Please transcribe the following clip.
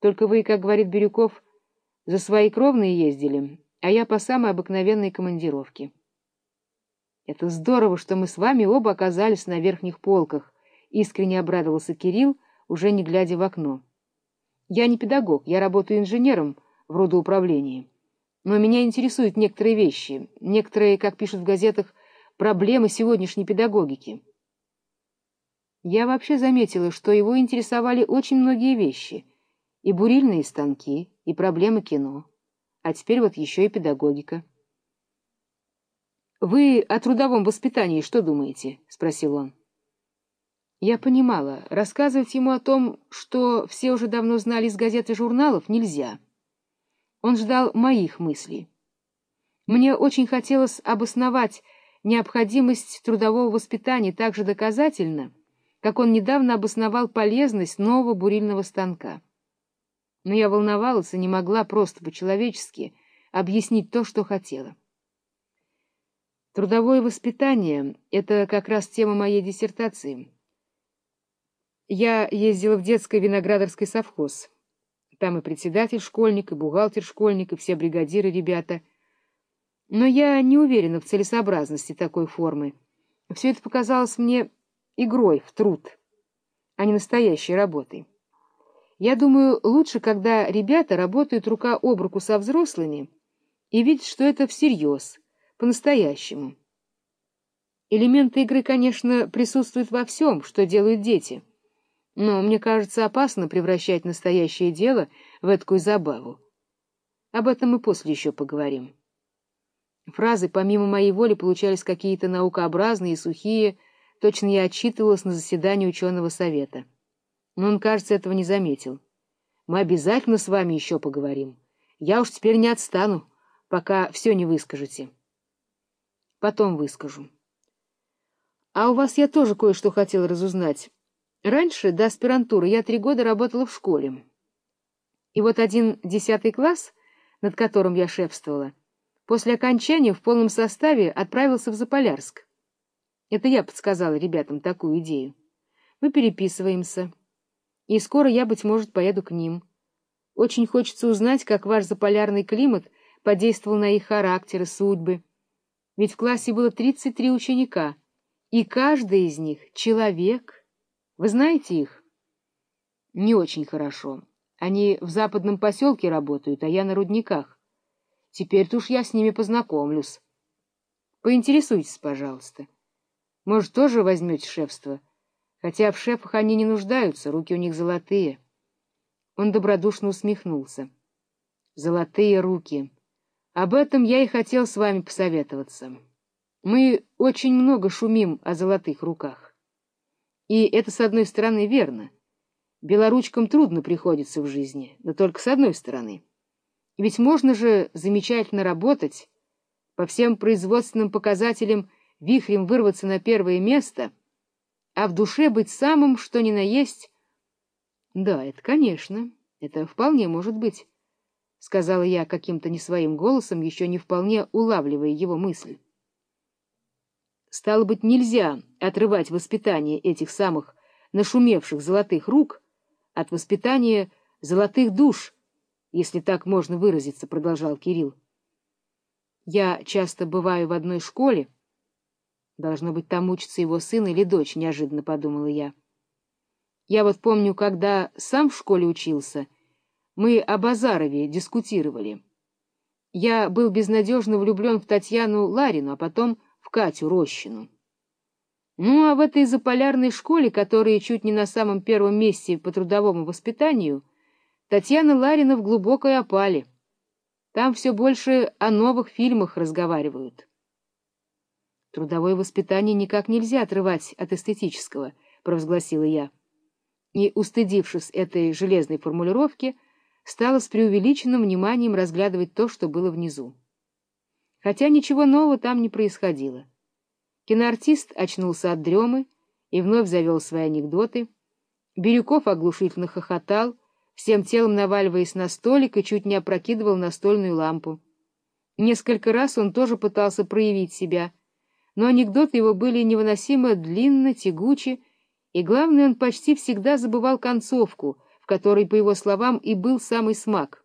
Только вы, как говорит Бирюков, за свои кровные ездили, а я по самой обыкновенной командировке. Это здорово, что мы с вами оба оказались на верхних полках, — искренне обрадовался Кирилл, уже не глядя в окно. Я не педагог, я работаю инженером в родоуправлении. Но меня интересуют некоторые вещи, некоторые, как пишут в газетах, проблемы сегодняшней педагогики. Я вообще заметила, что его интересовали очень многие вещи, и бурильные станки, и проблемы кино, а теперь вот еще и педагогика. — Вы о трудовом воспитании что думаете? — спросил он. Я понимала, рассказывать ему о том, что все уже давно знали из газет и журналов, нельзя. Он ждал моих мыслей. Мне очень хотелось обосновать необходимость трудового воспитания так же доказательно, как он недавно обосновал полезность нового бурильного станка. Но я волновалась и не могла просто по-человечески объяснить то, что хотела. Трудовое воспитание — это как раз тема моей диссертации. Я ездила в детский виноградарский совхоз. Там и председатель школьник, и бухгалтер школьник, и все бригадиры ребята. Но я не уверена в целесообразности такой формы. Все это показалось мне игрой в труд, а не настоящей работой. Я думаю, лучше, когда ребята работают рука об руку со взрослыми и видят, что это всерьез, по-настоящему. Элементы игры, конечно, присутствуют во всем, что делают дети — но мне кажется опасно превращать настоящее дело в эткую забаву. Об этом мы после еще поговорим. Фразы помимо моей воли получались какие-то наукообразные и сухие, точно я отчитывалась на заседании ученого совета. Но он, кажется, этого не заметил. Мы обязательно с вами еще поговорим. Я уж теперь не отстану, пока все не выскажете. Потом выскажу. А у вас я тоже кое-что хотел разузнать. Раньше, до аспирантуры, я три года работала в школе. И вот один десятый класс, над которым я шефствовала, после окончания в полном составе отправился в Заполярск. Это я подсказала ребятам такую идею. Мы переписываемся, и скоро я, быть может, поеду к ним. Очень хочется узнать, как ваш заполярный климат подействовал на их характеры, судьбы. Ведь в классе было 33 ученика, и каждый из них — человек — вы знаете их? Не очень хорошо. Они в западном поселке работают, а я на рудниках. Теперь-то уж я с ними познакомлюсь. Поинтересуйтесь, пожалуйста. Может, тоже возьмете шефство? Хотя в шефах они не нуждаются, руки у них золотые. Он добродушно усмехнулся. Золотые руки. Об этом я и хотел с вами посоветоваться. Мы очень много шумим о золотых руках. И это, с одной стороны, верно. Белоручкам трудно приходится в жизни, но только с одной стороны. Ведь можно же замечательно работать, по всем производственным показателям вихрем вырваться на первое место, а в душе быть самым, что ни на есть. Да, это, конечно, это вполне может быть, — сказала я каким-то не своим голосом, еще не вполне улавливая его мысль. Стало быть, нельзя отрывать воспитание этих самых нашумевших золотых рук от воспитания золотых душ, если так можно выразиться, — продолжал Кирилл. Я часто бываю в одной школе. Должно быть, там учится его сын или дочь, — неожиданно подумала я. Я вот помню, когда сам в школе учился, мы о Базарове дискутировали. Я был безнадежно влюблен в Татьяну Ларину, а потом в Катю Рощину. Ну, а в этой заполярной школе, которая чуть не на самом первом месте по трудовому воспитанию, Татьяна Ларина в глубокой опале. Там все больше о новых фильмах разговаривают. Трудовое воспитание никак нельзя отрывать от эстетического, провозгласила я. И, устыдившись этой железной формулировки, стала с преувеличенным вниманием разглядывать то, что было внизу хотя ничего нового там не происходило. Киноартист очнулся от дремы и вновь завел свои анекдоты. Бирюков оглушительно хохотал, всем телом наваливаясь на столик и чуть не опрокидывал настольную лампу. Несколько раз он тоже пытался проявить себя, но анекдоты его были невыносимо длинно, тягучи, и, главное, он почти всегда забывал концовку — которой, по его словам, и был самый смак.